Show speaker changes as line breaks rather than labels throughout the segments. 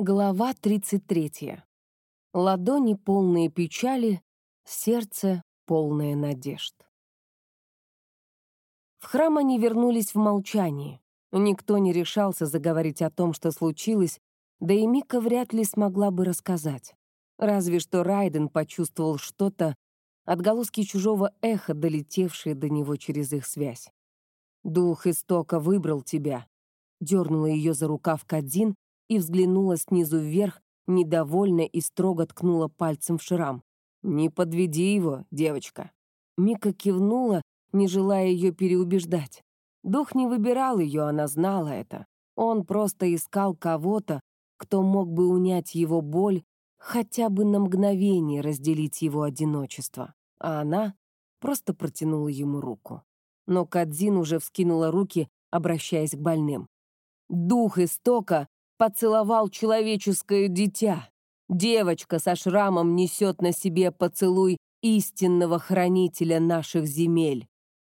Глава 33. Ладони полные печали, сердце полное надежд. В храм они вернулись в молчании. Никто не решался заговорить о том, что случилось, да и Мика вряд ли смогла бы рассказать. Разве что Райден почувствовал что-то, отголоски чужого эха, долетевшие до него через их связь. «Дух истока выбрал тебя», — дернула ее за рукав Кадзин, и взглянула снизу вверх, недовольно и строго ткнула пальцем в шрам. «Не подведи его, девочка». Мика кивнула, не желая ее переубеждать. Дух не выбирал ее, она знала это. Он просто искал кого-то, кто мог бы унять его боль, хотя бы на мгновение разделить его одиночество. А она просто протянула ему руку. Но Кадзин уже вскинула руки, обращаясь к больным. «Дух истока поцеловал человеческое дитя. Девочка со шрамом несет на себе поцелуй истинного хранителя наших земель.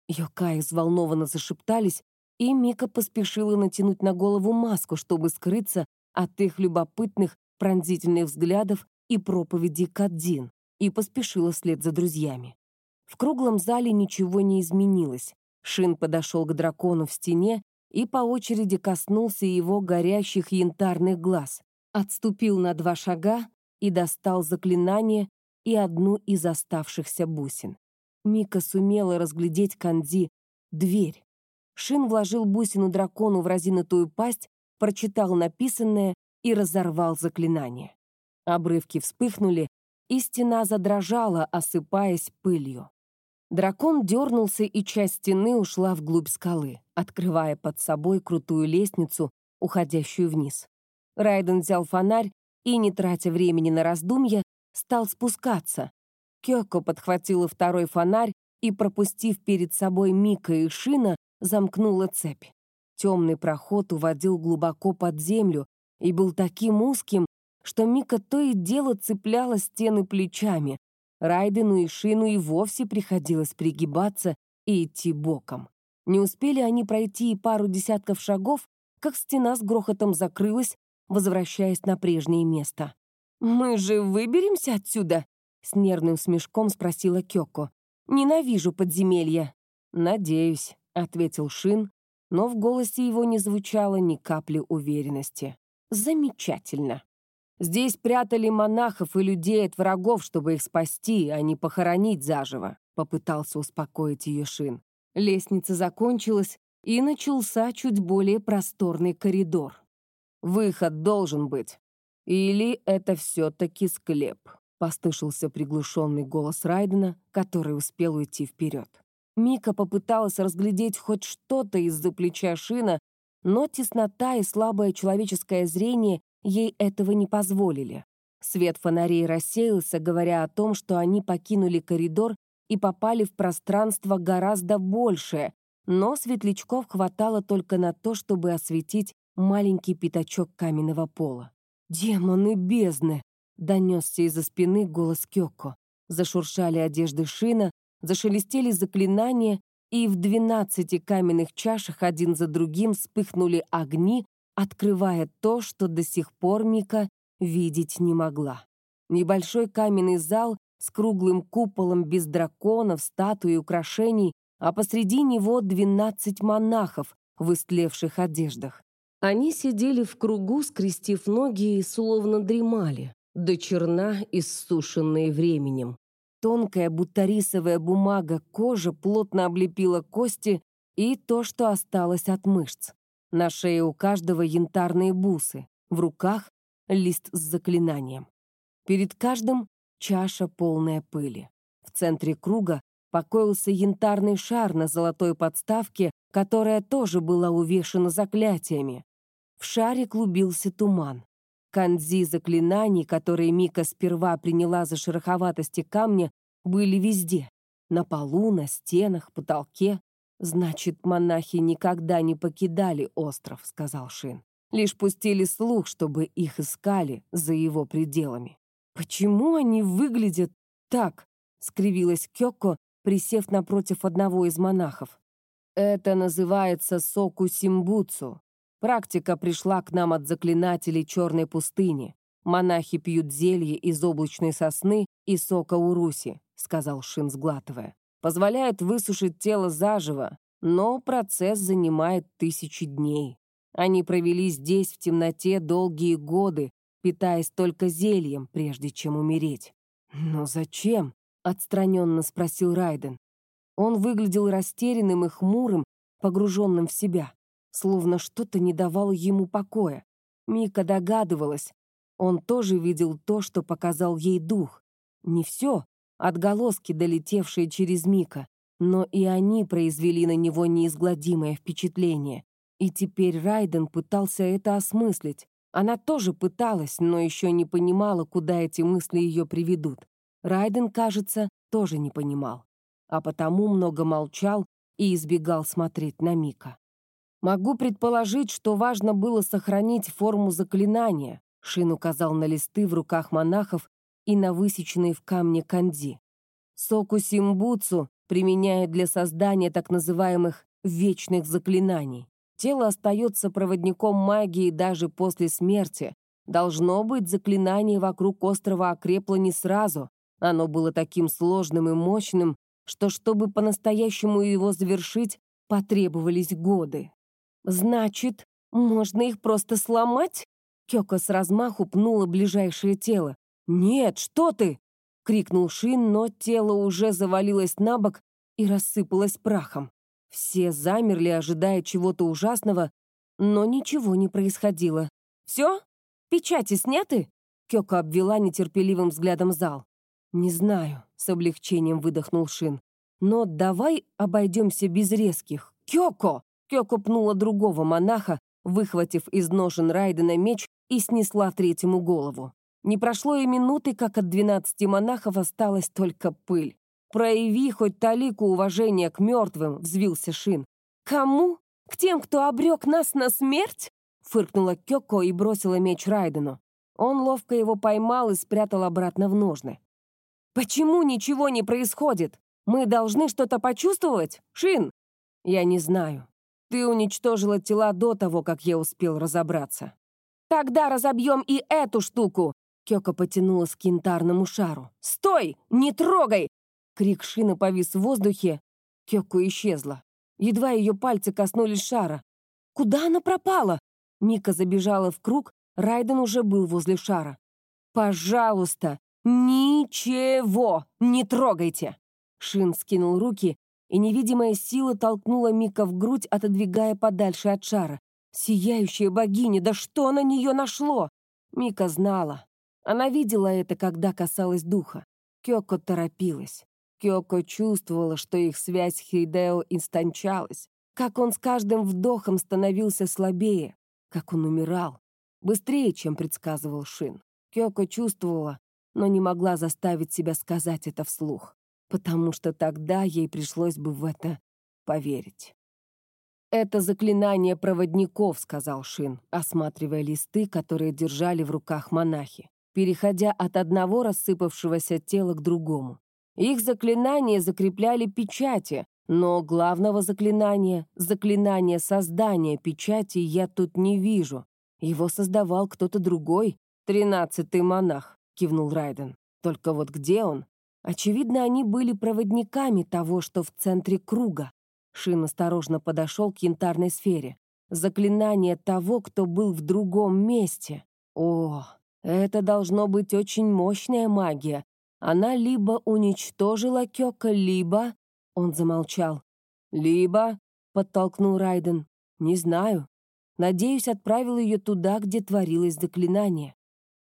Йокаи взволнованно зашептались, и Мика поспешила натянуть на голову маску, чтобы скрыться от их любопытных, пронзительных взглядов и проповеди Каддин, и поспешила вслед за друзьями. В круглом зале ничего не изменилось. Шин подошел к дракону в стене и по очереди коснулся его горящих янтарных глаз, отступил на два шага и достал заклинание и одну из оставшихся бусин. Мика сумела разглядеть Канди дверь. Шин вложил бусину дракону в разинутую пасть, прочитал написанное и разорвал заклинание. Обрывки вспыхнули, и стена задрожала, осыпаясь пылью. Дракон дернулся, и часть стены ушла вглубь скалы, открывая под собой крутую лестницу, уходящую вниз. Райден взял фонарь и, не тратя времени на раздумья, стал спускаться. Кёко подхватила второй фонарь и, пропустив перед собой Мика и Шина, замкнула цепь. Темный проход уводил глубоко под землю и был таким узким, что Мика то и дело цепляла стены плечами, Райдену и Шину и вовсе приходилось пригибаться и идти боком. Не успели они пройти и пару десятков шагов, как стена с грохотом закрылась, возвращаясь на прежнее место. «Мы же выберемся отсюда?» — с нервным смешком спросила Кёко. «Ненавижу подземелья». «Надеюсь», — ответил Шин, но в голосе его не звучало ни капли уверенности. «Замечательно». Здесь прятали монахов и людей от врагов, чтобы их спасти, а не похоронить заживо», — попытался успокоить ее Шин. Лестница закончилась, и начался чуть более просторный коридор. «Выход должен быть. Или это все-таки склеп?» — послышался приглушенный голос Райдена, который успел уйти вперед. Мика попыталась разглядеть хоть что-то из-за плеча Шина, но теснота и слабое человеческое зрение ей этого не позволили. Свет фонарей рассеялся, говоря о том, что они покинули коридор и попали в пространство гораздо большее, но светлячков хватало только на то, чтобы осветить маленький пятачок каменного пола. «Демоны бездны!» — донесся из-за спины голос Кёко. Зашуршали одежды Шина, зашелестели заклинания, и в двенадцати каменных чашах один за другим вспыхнули огни, открывая то, что до сих пор Мика видеть не могла. Небольшой каменный зал с круглым куполом без драконов, статуй и украшений, а посреди него двенадцать монахов в истлевших одеждах. Они сидели в кругу, скрестив ноги и словно дремали, до черна, иссушенные временем. Тонкая бутарисовая бумага кожи плотно облепила кости и то, что осталось от мышц. На шее у каждого янтарные бусы, в руках — лист с заклинанием. Перед каждым — чаша, полная пыли. В центре круга покоился янтарный шар на золотой подставке, которая тоже была увешана заклятиями. В шаре клубился туман. Канзи заклинаний, которые Мика сперва приняла за шероховатости камня, были везде. На полу, на стенах, потолке. «Значит, монахи никогда не покидали остров», — сказал Шин. «Лишь пустили слух, чтобы их искали за его пределами». «Почему они выглядят так?» — скривилась Кёко, присев напротив одного из монахов. «Это называется соку симбуцу. Практика пришла к нам от заклинателей черной пустыни. Монахи пьют зелье из облачной сосны и сока уруси, сказал Шин, сглатывая. Позволяет высушить тело заживо, но процесс занимает тысячи дней. Они провели здесь в темноте долгие годы, питаясь только зельем, прежде чем умереть. «Но зачем?» — отстраненно спросил Райден. Он выглядел растерянным и хмурым, погруженным в себя, словно что-то не давало ему покоя. Мика догадывалась. Он тоже видел то, что показал ей дух. Не все, отголоски, долетевшие через Мика, но и они произвели на него неизгладимое впечатление. И теперь Райден пытался это осмыслить. Она тоже пыталась, но еще не понимала, куда эти мысли ее приведут. Райден, кажется, тоже не понимал. А потому много молчал и избегал смотреть на Мика. «Могу предположить, что важно было сохранить форму заклинания», Шин указал на листы в руках монахов и на высеченные в камне канди. Соку Симбуцу применяют для создания так называемых «вечных заклинаний». Тело остается проводником магии даже после смерти. Должно быть, заклинание вокруг острова окрепло не сразу. Оно было таким сложным и мощным, что, чтобы по-настоящему его завершить, потребовались годы. «Значит, можно их просто сломать?» Кёка с размаху пнула ближайшее тело. «Нет, что ты!» — крикнул Шин, но тело уже завалилось на бок и рассыпалось прахом. Все замерли, ожидая чего-то ужасного, но ничего не происходило. «Все? Печати сняты?» Кёка обвела нетерпеливым взглядом зал. «Не знаю», — с облегчением выдохнул Шин. «Но давай обойдемся без резких. Кёко!» Кёко пнула другого монаха, выхватив из ножен Райдена меч и снесла третьему голову. Не прошло и минуты, как от двенадцати монахов осталась только пыль. «Прояви хоть талику уважения к мертвым», — взвился Шин. «Кому? К тем, кто обрек нас на смерть?» — фыркнула Кёко и бросила меч Райдену. Он ловко его поймал и спрятал обратно в ножны. «Почему ничего не происходит? Мы должны что-то почувствовать? Шин?» «Я не знаю. Ты уничтожила тела до того, как я успел разобраться». «Тогда разобьем и эту штуку!» Кёка потянулась к янтарному шару. «Стой! Не трогай! Крик Шина повис в воздухе. Кёку исчезла. Едва ее пальцы коснулись шара. «Куда она пропала?» Мика забежала в круг, Райден уже был возле шара. «Пожалуйста, ничего не трогайте!» Шин скинул руки, и невидимая сила толкнула Мика в грудь, отодвигая подальше от шара. «Сияющая богиня, да что на нее нашло?» Мика знала. Она видела это, когда касалась духа. Кёко торопилась. Кёко чувствовала, что их связь с Хейдео истончалась, как он с каждым вдохом становился слабее, как он умирал, быстрее, чем предсказывал Шин. Кёко чувствовала, но не могла заставить себя сказать это вслух, потому что тогда ей пришлось бы в это поверить. «Это заклинание проводников», — сказал Шин, осматривая листы, которые держали в руках монахи, переходя от одного рассыпавшегося тела к другому. Их заклинания закрепляли печати, но главного заклинания, заклинания создания печати я тут не вижу. Его создавал кто-то другой. «Тринадцатый монах», — кивнул Райден. «Только вот где он?» Очевидно, они были проводниками того, что в центре круга. Шин осторожно подошел к янтарной сфере. Заклинание того, кто был в другом месте. О, это должно быть очень мощная магия, она либо уничтожила Кёка, либо... Он замолчал. «Либо...» — подтолкнул Райден. «Не знаю. Надеюсь, отправил ее туда, где творилось заклинание.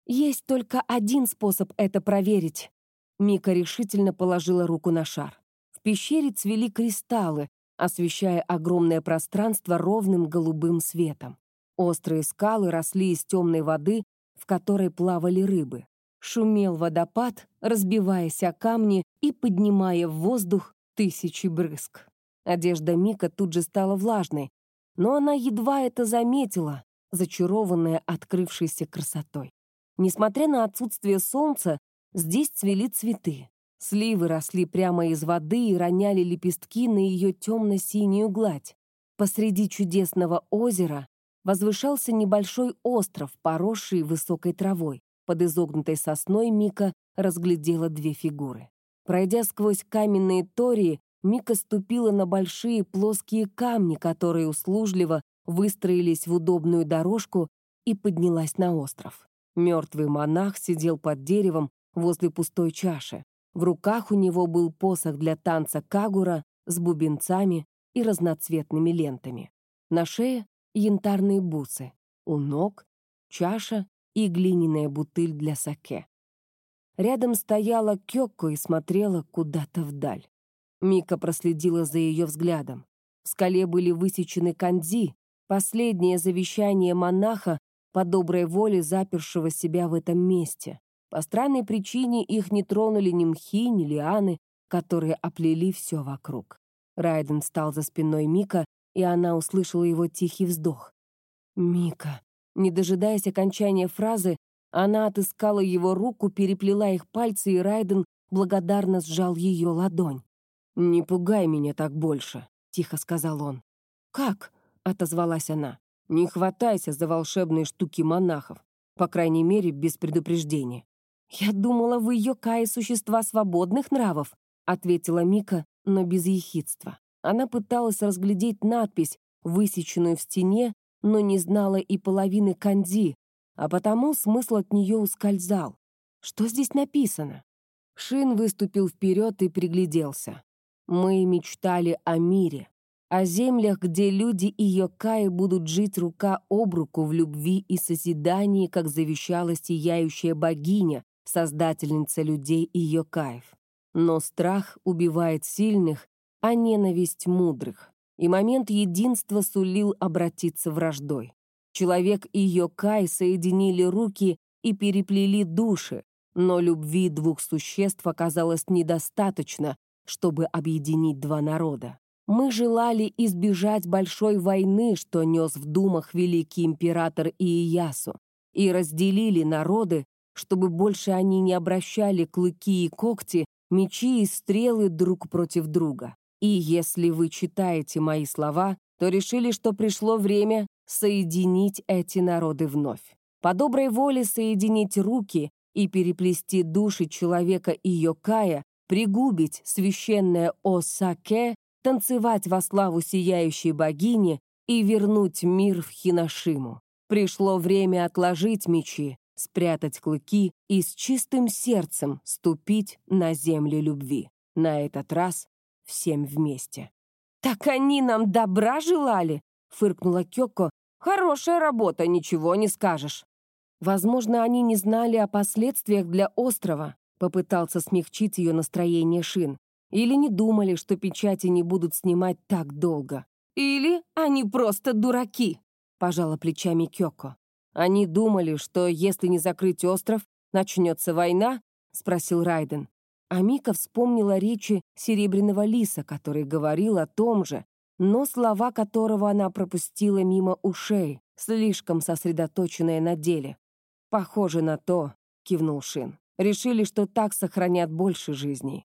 Есть только один способ это проверить». Мика решительно положила руку на шар. В пещере цвели кристаллы, освещая огромное пространство ровным голубым светом. Острые скалы росли из темной воды, в которой плавали рыбы. Шумел водопад, разбиваясь о камни и поднимая в воздух тысячи брызг. Одежда Мика тут же стала влажной, но она едва это заметила, зачарованная открывшейся красотой. Несмотря на отсутствие солнца, здесь цвели цветы. Сливы росли прямо из воды и роняли лепестки на ее темно-синюю гладь. Посреди чудесного озера возвышался небольшой остров, поросший высокой травой. Под изогнутой сосной Мика разглядела две фигуры. Пройдя сквозь каменные тории, Мика ступила на большие плоские камни, которые услужливо выстроились в удобную дорожку и поднялась на остров. Мертвый монах сидел под деревом возле пустой чаши. В руках у него был посох для танца кагура с бубенцами и разноцветными лентами. На шее — янтарные бусы, у ног — чаша и глиняная бутыль для саке. Рядом стояла Кёкко и смотрела куда-то вдаль. Мика проследила за ее взглядом. В скале были высечены канзи, последнее завещание монаха по доброй воле запершего себя в этом месте. По странной причине их не тронули ни мхи, ни лианы, которые оплели все вокруг. Райден встал за спиной Мика, и она услышала его тихий вздох. «Мика». Не дожидаясь окончания фразы, она отыскала его руку, переплела их пальцы, и Райден благодарно сжал ее ладонь. «Не пугай меня так больше», — тихо сказал он. «Как?» — отозвалась она. «Не хватайся за волшебные штуки монахов, по крайней мере, без предупреждения». «Я думала, вы Йокаи существа свободных нравов», — ответила Мика, но без ехидства. Она пыталась разглядеть надпись, высеченную в стене, но не знала и половины канди, а потому смысл от нее ускользал. Что здесь написано? Шин выступил вперед и пригляделся. Мы мечтали о мире, о землях, где люди и Йокаи будут жить рука об руку в любви и созидании, как завещала сияющая богиня, создательница людей и Йокаев. Но страх убивает сильных, а ненависть мудрых, и момент единства сулил обратиться враждой. Человек и Йокай соединили руки и переплели души, но любви двух существ оказалось недостаточно, чтобы объединить два народа. Мы желали избежать большой войны, что нес в думах великий император Иясу, и разделили народы, чтобы больше они не обращали клыки и когти, мечи и стрелы друг против друга. И если вы читаете мои слова, то решили, что пришло время соединить эти народы вновь. По доброй воле соединить руки и переплести души человека и Йокая, пригубить священное Осаке, танцевать во славу сияющей богини и вернуть мир в Хиношиму. Пришло время отложить мечи, спрятать клыки и с чистым сердцем ступить на землю любви. На этот раз всем вместе. «Так они нам добра желали?» — фыркнула Кёко. «Хорошая работа, ничего не скажешь». Возможно, они не знали о последствиях для острова, попытался смягчить ее настроение Шин. Или не думали, что печати не будут снимать так долго. Или они просто дураки, пожала плечами Кёко. Они думали, что если не закрыть остров, начнется война? спросил Райден. А Мика вспомнила речи Серебряного Лиса, который говорил о том же, но слова которого она пропустила мимо ушей, слишком сосредоточенная на деле. «Похоже на то», — кивнул Шин. «Решили, что так сохранят больше жизней».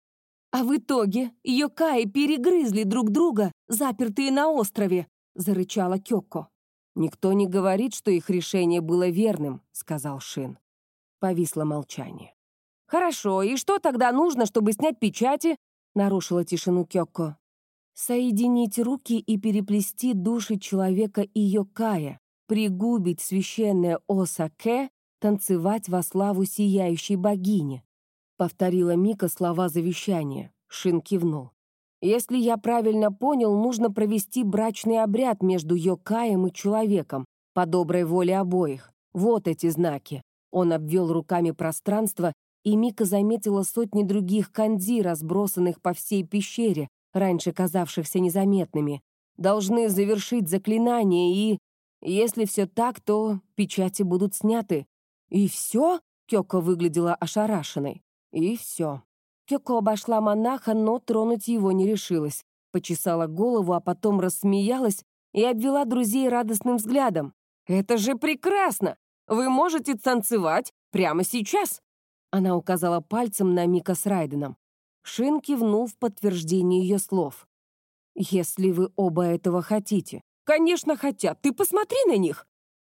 «А в итоге Йокаи перегрызли друг друга, запертые на острове», — зарычала Кёко. «Никто не говорит, что их решение было верным», — сказал Шин. Повисло молчание. «Хорошо, и что тогда нужно, чтобы снять печати?» — нарушила тишину Кёко. «Соединить руки и переплести души человека и Йокая, пригубить священное Осаке, танцевать во славу сияющей богини», — повторила Мика слова завещания. Шин кивнул. Если я правильно понял, нужно провести брачный обряд между Йокаем и человеком, по доброй воле обоих. Вот эти знаки. Он обвел руками пространство, и Мика заметила сотни других канди, разбросанных по всей пещере, раньше казавшихся незаметными. Должны завершить заклинание, и... Если все так, то печати будут сняты. И все? Кёка выглядела ошарашенной. И все. Кёко обошла монаха, но тронуть его не решилась. Почесала голову, а потом рассмеялась и обвела друзей радостным взглядом. «Это же прекрасно! Вы можете танцевать прямо сейчас!» Она указала пальцем на Мика с Райденом. Шин кивнул в подтверждение ее слов. «Если вы оба этого хотите. Конечно, хотят. Ты посмотри на них!»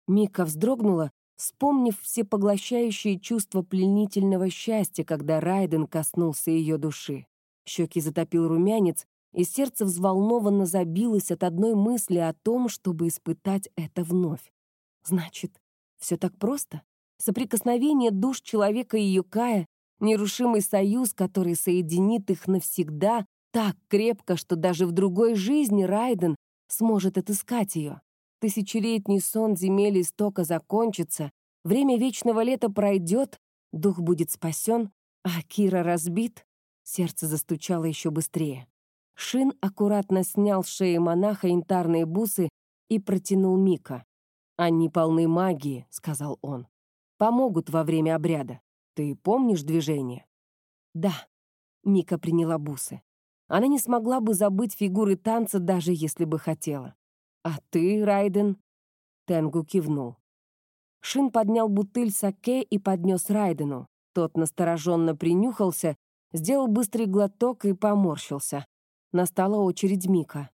Мика вздрогнула, вспомнив всепоглощающее чувство пленительного счастья, когда Райден коснулся ее души. Щеки затопил румянец, и сердце взволнованно забилось от одной мысли о том, чтобы испытать это вновь. Значит, все так просто? Соприкосновение душ человека и Юкая, нерушимый союз, который соединит их навсегда, так крепко, что даже в другой жизни Райден сможет отыскать ее. Тысячелетний сон земель истока закончится, время вечного лета пройдет, дух будет спасен, а Кира разбит. Сердце застучало еще быстрее. Шин аккуратно снял с шеи монаха янтарные бусы и протянул Мика. «Они полны магии», — сказал он. «Помогут во время обряда. Ты помнишь движение?» «Да», — Мика приняла бусы. Она не смогла бы забыть фигуры танца, даже если бы хотела. «А ты, Райден?» Тенгу кивнул. Шин поднял бутыль саке и поднес Райдену. Тот настороженно принюхался, сделал быстрый глоток и поморщился. Настала очередь Мика.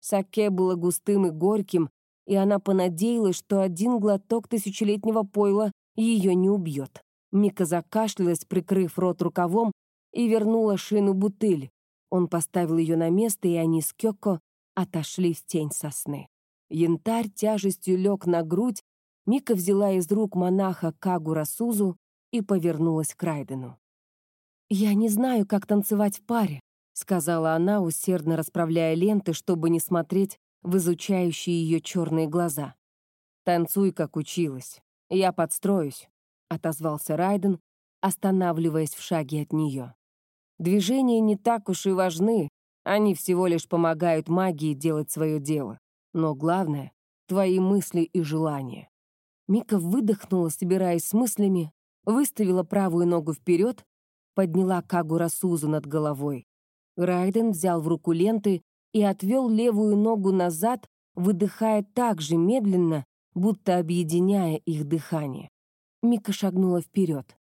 Саке было густым и горьким, и она понадеялась, что один глоток тысячелетнего пойла ее не убьет. Мика закашлялась, прикрыв рот рукавом, и вернула Шину бутыль. Он поставил ее на место, и они с Кёко отошли в тень сосны. Янтарь тяжестью лег на грудь, Мика взяла из рук монаха Кагура Сузу и повернулась к Райдену. «Я не знаю, как танцевать в паре», сказала она, усердно расправляя ленты, чтобы не смотреть в изучающие ее черные глаза. «Танцуй, как училась. Я подстроюсь», — отозвался Райден, останавливаясь в шаге от нее. Движения не так уж и важны, они всего лишь помогают магии делать свое дело. Но главное — твои мысли и желания. Мика выдохнула, собираясь с мыслями, выставила правую ногу вперед, подняла Кагура Сузу над головой. Райден взял в руку ленты и отвел левую ногу назад, выдыхая так же медленно, будто объединяя их дыхание. Мика шагнула вперед.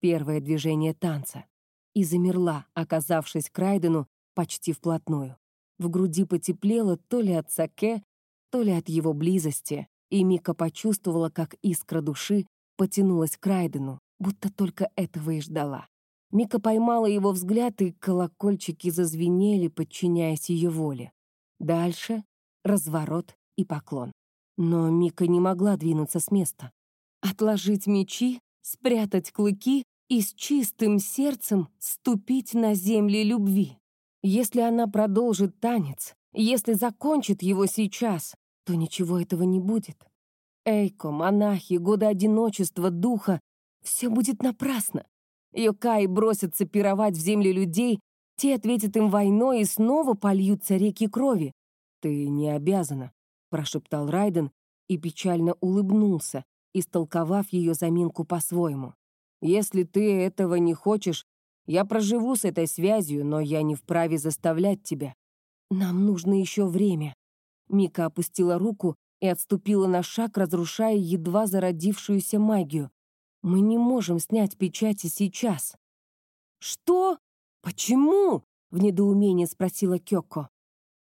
Первое движение танца и замерла, оказавшись к Райдену почти вплотную. В груди потеплело то ли от саке, то ли от его близости, и Мика почувствовала, как искра души потянулась к Райдену, будто только этого и ждала. Мика поймала его взгляд, и колокольчики зазвенели, подчиняясь ее воле. Дальше — разворот и поклон. Но Мика не могла двинуться с места. Отложить мечи, спрятать клыки и с чистым сердцем ступить на земли любви. Если она продолжит танец, если закончит его сейчас, то ничего этого не будет. Эйко, монахи, годы одиночества, духа — все будет напрасно. Йокаи бросятся пировать в земли людей, те ответят им войной и снова польются реки крови. «Ты не обязана», — прошептал Райден и печально улыбнулся, истолковав ее заминку по-своему. Если ты этого не хочешь, я проживу с этой связью, но я не вправе заставлять тебя. Нам нужно еще время. Мика опустила руку и отступила на шаг, разрушая едва зародившуюся магию. Мы не можем снять печати сейчас. Что? Почему? В недоумении спросила Кёко.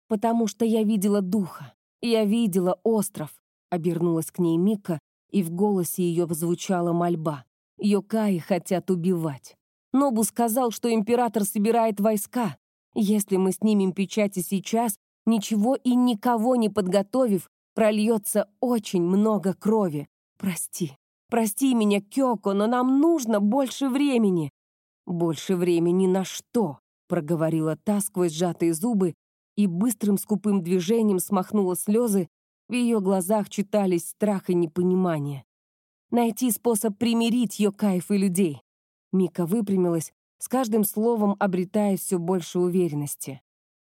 Потому что я видела духа. Я видела остров. Обернулась к ней Мика, и в голосе ее звучала мольба. Йокаи хотят убивать. Нобу сказал, что император собирает войска. Если мы снимем печати сейчас, ничего и никого не подготовив, прольется очень много крови. Прости. Прости меня, Кёко, но нам нужно больше времени. Больше времени на что? проговорила та сквозь сжатые зубы и быстрым скупым движением смахнула слезы, в ее глазах читались страх и непонимание. Найти способ примирить Йокаев и людей. Мика выпрямилась, с каждым словом обретая все больше уверенности.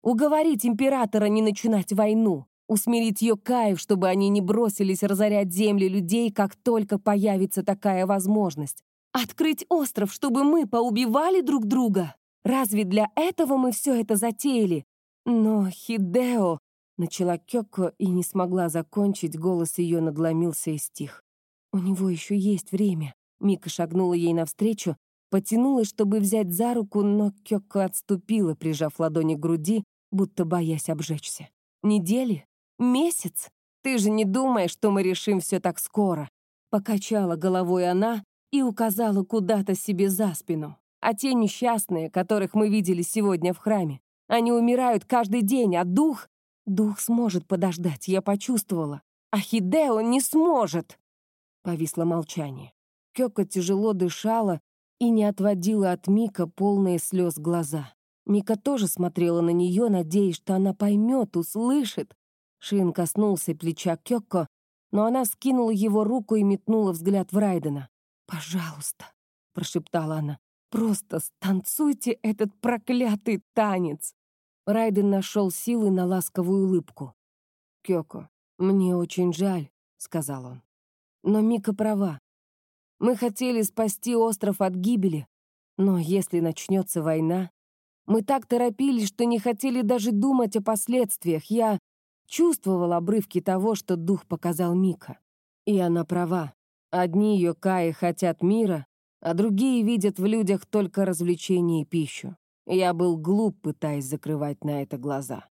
Уговорить императора не начинать войну, усмирить Йокаев, чтобы они не бросились разорять земли людей, как только появится такая возможность. Открыть остров, чтобы мы поубивали друг друга. Разве для этого мы все это затеяли? Но Хидео... Начала Кёко и не смогла закончить, голос ее надломился и стих. У него еще есть время. Мика шагнула ей навстречу, потянулась, чтобы взять за руку, но Кёко отступила, прижав ладони к груди, будто боясь обжечься. Недели? Месяц? Ты же не думаешь, что мы решим все так скоро?» Покачала головой она и указала куда-то себе за спину. А те несчастные, которых мы видели сегодня в храме, они умирают каждый день, а дух... Дух сможет подождать, я почувствовала. А Хидео не сможет!» Повисло молчание. Кёка тяжело дышала и не отводила от Мика полные слез глаза. Мика тоже смотрела на нее, надеясь, что она поймет, услышит. Шин коснулся плеча Кёко, но она скинула его руку и метнула взгляд в Райдена. «Пожалуйста», — прошептала она, — «просто станцуйте этот проклятый танец». Райден нашел силы на ласковую улыбку. «Кёко, мне очень жаль», — сказал он. «Но Мика права. Мы хотели спасти остров от гибели, но если начнется война... Мы так торопились, что не хотели даже думать о последствиях. Я чувствовал обрывки того, что дух показал Мика. И она права. Одни ее Каи хотят мира, а другие видят в людях только развлечения и пищу. Я был глуп, пытаясь закрывать на это глаза.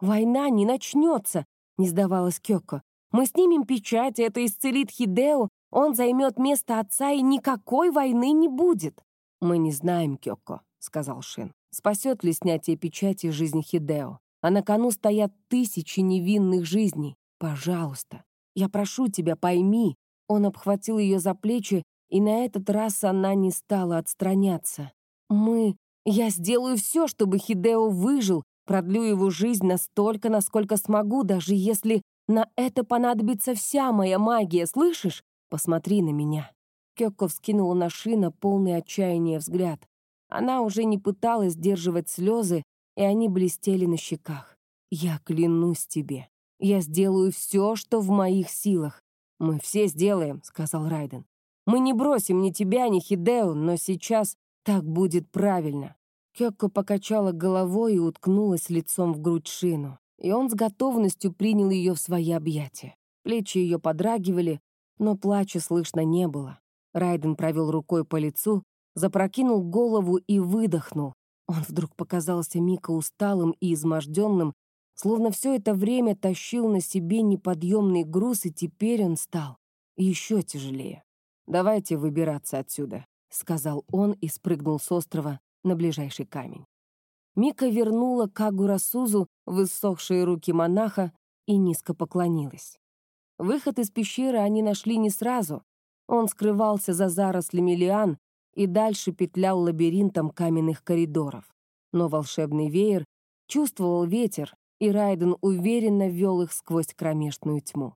«Война не начнется!» — не сдавалась Кёко. «Мы снимем печать, это исцелит Хидео, он займет место отца, и никакой войны не будет!» «Мы не знаем, Кёко», — сказал Шин. «Спасет ли снятие печати жизни Хидео? А на кону стоят тысячи невинных жизней. Пожалуйста, я прошу тебя, пойми». Он обхватил ее за плечи, и на этот раз она не стала отстраняться. «Мы я сделаю все, чтобы Хидео выжил, продлю его жизнь настолько, насколько смогу, даже если на это понадобится вся моя магия, слышишь? Посмотри на меня». Кёкко вскинула на Шина полный отчаяния взгляд. Она уже не пыталась сдерживать слезы, и они блестели на щеках. «Я клянусь тебе, я сделаю все, что в моих силах. Мы все сделаем», — сказал Райден. «Мы не бросим ни тебя, ни Хидео, но сейчас так будет правильно. Кёкко покачала головой и уткнулась лицом в грудь Шину, и он с готовностью принял ее в свои объятия. Плечи ее подрагивали, но плача слышно не было. Райден провел рукой по лицу, запрокинул голову и выдохнул. Он вдруг показался Мика усталым и изможденным, словно все это время тащил на себе неподъемный груз, и теперь он стал еще тяжелее. «Давайте выбираться отсюда», — сказал он и спрыгнул с острова на ближайший камень. Мика вернула Кагура Сузу в иссохшие руки монаха и низко поклонилась. Выход из пещеры они нашли не сразу. Он скрывался за зарослями лиан и дальше петлял лабиринтом каменных коридоров. Но волшебный веер чувствовал ветер, и Райден уверенно вел их сквозь кромешную тьму.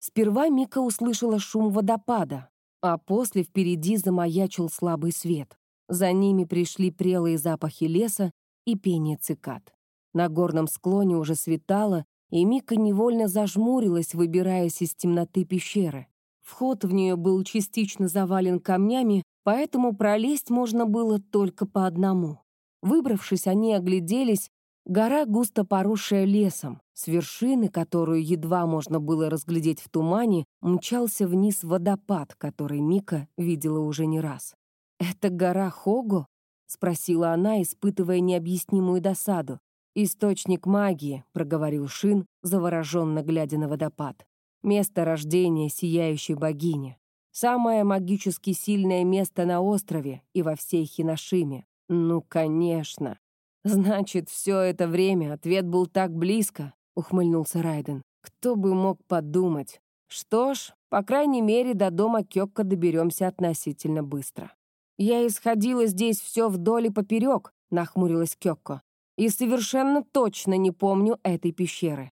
Сперва Мика услышала шум водопада, а после впереди замаячил слабый свет. За ними пришли прелые запахи леса и пение цикад. На горном склоне уже светало, и Мика невольно зажмурилась, выбираясь из темноты пещеры. Вход в нее был частично завален камнями, поэтому пролезть можно было только по одному. Выбравшись, они огляделись, гора густо поросшая лесом, с вершины, которую едва можно было разглядеть в тумане, мчался вниз водопад, который Мика видела уже не раз. «Это гора Хого?» — спросила она, испытывая необъяснимую досаду. «Источник магии», — проговорил Шин, завороженно глядя на водопад. «Место рождения сияющей богини. Самое магически сильное место на острове и во всей Хиношиме. Ну, конечно». «Значит, все это время ответ был так близко», — ухмыльнулся Райден. «Кто бы мог подумать? Что ж, по крайней мере, до дома Кёкка доберемся относительно быстро». «Я исходила здесь все вдоль и поперек», — нахмурилась Кёкко. «И совершенно точно не помню этой пещеры.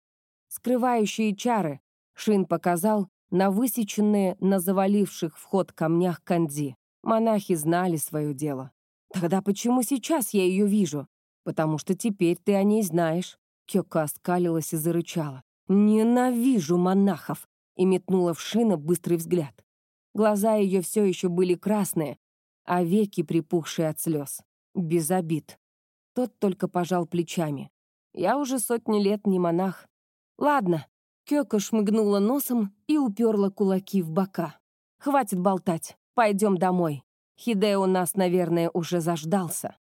Скрывающие чары», — Шин показал на высеченные на заваливших вход камнях канди. Монахи знали свое дело. «Тогда почему сейчас я ее вижу? Потому что теперь ты о ней знаешь». Кёка оскалилась и зарычала. «Ненавижу монахов!» и метнула в Шина быстрый взгляд. Глаза ее все еще были красные, а веки припухшие от слез. Без обид. Тот только пожал плечами. Я уже сотни лет не монах. Ладно. Кёка шмыгнула носом и уперла кулаки в бока. Хватит болтать. Пойдем домой. Хидео нас, наверное, уже заждался.